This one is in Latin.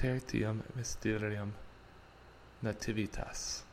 tertium mysterium nativitas.